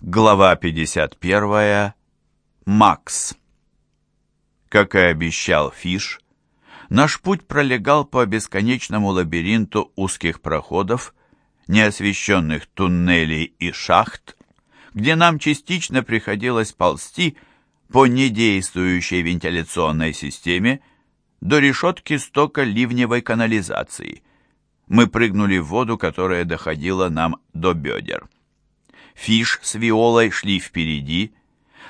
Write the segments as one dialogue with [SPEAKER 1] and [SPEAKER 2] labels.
[SPEAKER 1] Глава 51. Макс. Как и обещал Фиш, наш путь пролегал по бесконечному лабиринту узких проходов, неосвещенных туннелей и шахт, где нам частично приходилось ползти по недействующей вентиляционной системе до решетки стока ливневой канализации. Мы прыгнули в воду, которая доходила нам до бедер. Фиш с Виолой шли впереди,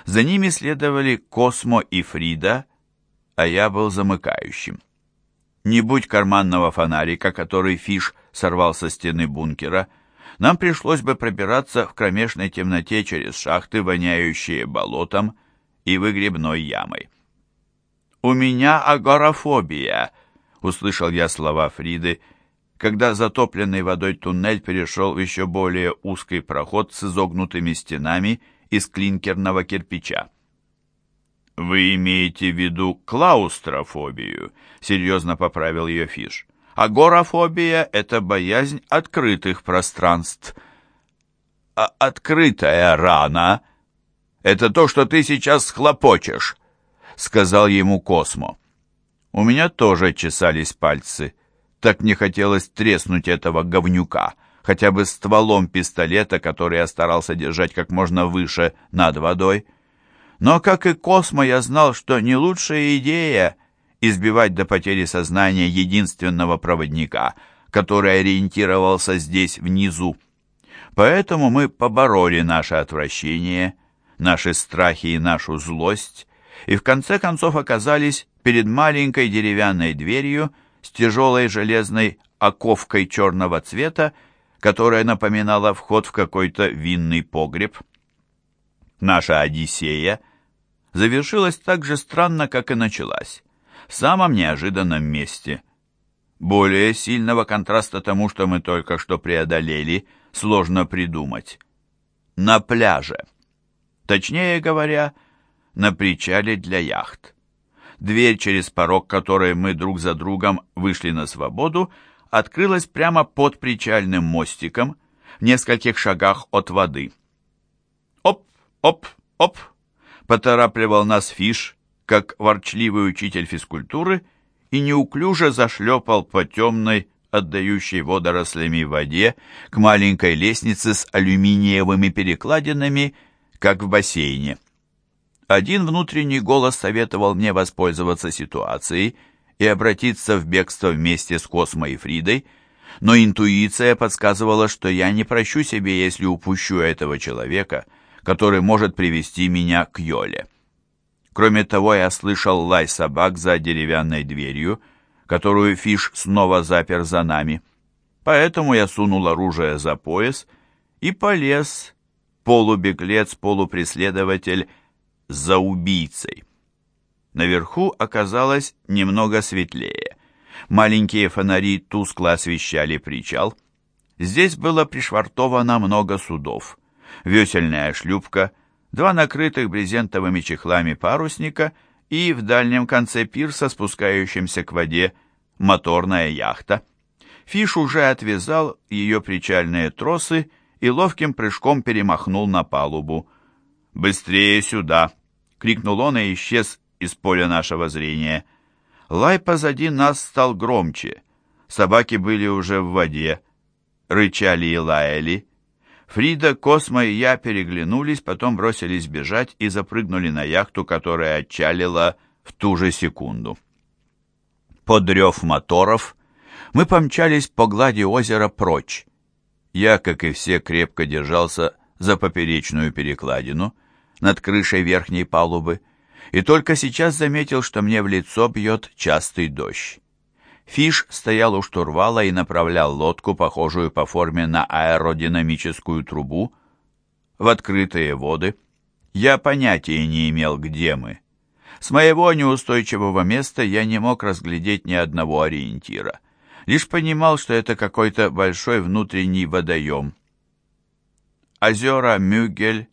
[SPEAKER 1] за ними следовали Космо и Фрида, а я был замыкающим. Не будь карманного фонарика, который Фиш сорвал со стены бункера, нам пришлось бы пробираться в кромешной темноте через шахты, воняющие болотом и выгребной ямой. «У меня агорафобия», — услышал я слова Фриды, — когда затопленный водой туннель перешел в еще более узкий проход с изогнутыми стенами из клинкерного кирпича. «Вы имеете в виду клаустрофобию?» — серьезно поправил ее Фиш. «Агорафобия — это боязнь открытых пространств». «А открытая рана — это то, что ты сейчас схлопочешь», — сказал ему Космо. У меня тоже чесались пальцы. Так мне хотелось треснуть этого говнюка, хотя бы стволом пистолета, который я старался держать как можно выше над водой. Но, как и Космо, я знал, что не лучшая идея избивать до потери сознания единственного проводника, который ориентировался здесь внизу. Поэтому мы побороли наше отвращение, наши страхи и нашу злость, и в конце концов оказались перед маленькой деревянной дверью, с тяжелой железной оковкой черного цвета, которая напоминала вход в какой-то винный погреб. Наша Одиссея завершилась так же странно, как и началась, в самом неожиданном месте. Более сильного контраста тому, что мы только что преодолели, сложно придумать. На пляже. Точнее говоря, на причале для яхт. Дверь, через порог которой мы друг за другом вышли на свободу, открылась прямо под причальным мостиком, в нескольких шагах от воды. «Оп, оп, оп!» — поторапливал нас Фиш, как ворчливый учитель физкультуры, и неуклюже зашлепал по темной, отдающей водорослями воде, к маленькой лестнице с алюминиевыми перекладинами, как в бассейне. Один внутренний голос советовал мне воспользоваться ситуацией и обратиться в бегство вместе с Космо и Фридой, но интуиция подсказывала, что я не прощу себе, если упущу этого человека, который может привести меня к Йоле. Кроме того, я слышал лай собак за деревянной дверью, которую Фиш снова запер за нами. Поэтому я сунул оружие за пояс и полез, полубеглец, полупреследователь, за убийцей. Наверху оказалось немного светлее. Маленькие фонари тускло освещали причал. Здесь было пришвартовано много судов. Весельная шлюпка, два накрытых брезентовыми чехлами парусника и в дальнем конце пирса, спускающемся к воде, моторная яхта. Фиш уже отвязал ее причальные тросы и ловким прыжком перемахнул на палубу. «Быстрее сюда!» — крикнул он и исчез из поля нашего зрения. Лай позади нас стал громче. Собаки были уже в воде, рычали и лаяли. Фрида, Космо и я переглянулись, потом бросились бежать и запрыгнули на яхту, которая отчалила в ту же секунду. Под рев моторов мы помчались по глади озера прочь. Я, как и все, крепко держался за поперечную перекладину — над крышей верхней палубы, и только сейчас заметил, что мне в лицо бьет частый дождь. Фиш стоял у штурвала и направлял лодку, похожую по форме на аэродинамическую трубу, в открытые воды. Я понятия не имел, где мы. С моего неустойчивого места я не мог разглядеть ни одного ориентира. Лишь понимал, что это какой-то большой внутренний водоем. Озера Мюгель,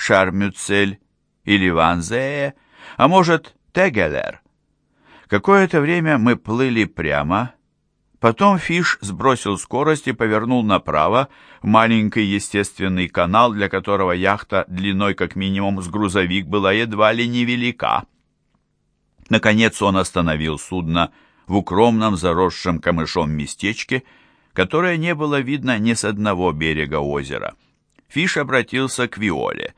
[SPEAKER 1] Шармюцель или Ванзее, а может, Тегелер. Какое-то время мы плыли прямо, Потом Фиш сбросил скорость и повернул направо в маленький естественный канал, для которого яхта длиной как минимум с грузовик была едва ли невелика. Наконец он остановил судно в укромном заросшем камышом местечке, которое не было видно ни с одного берега озера. Фиш обратился к Виоле.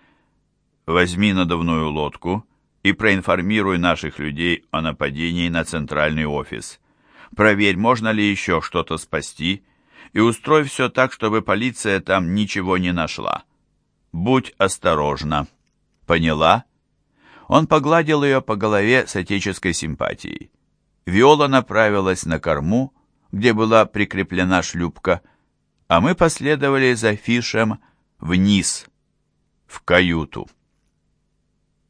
[SPEAKER 1] «Возьми надувную лодку и проинформируй наших людей о нападении на центральный офис. Проверь, можно ли еще что-то спасти, и устрой все так, чтобы полиция там ничего не нашла. Будь осторожна. Поняла?» Он погладил ее по голове с отеческой симпатией. Виола направилась на корму, где была прикреплена шлюпка, а мы последовали за Фишем вниз, в каюту.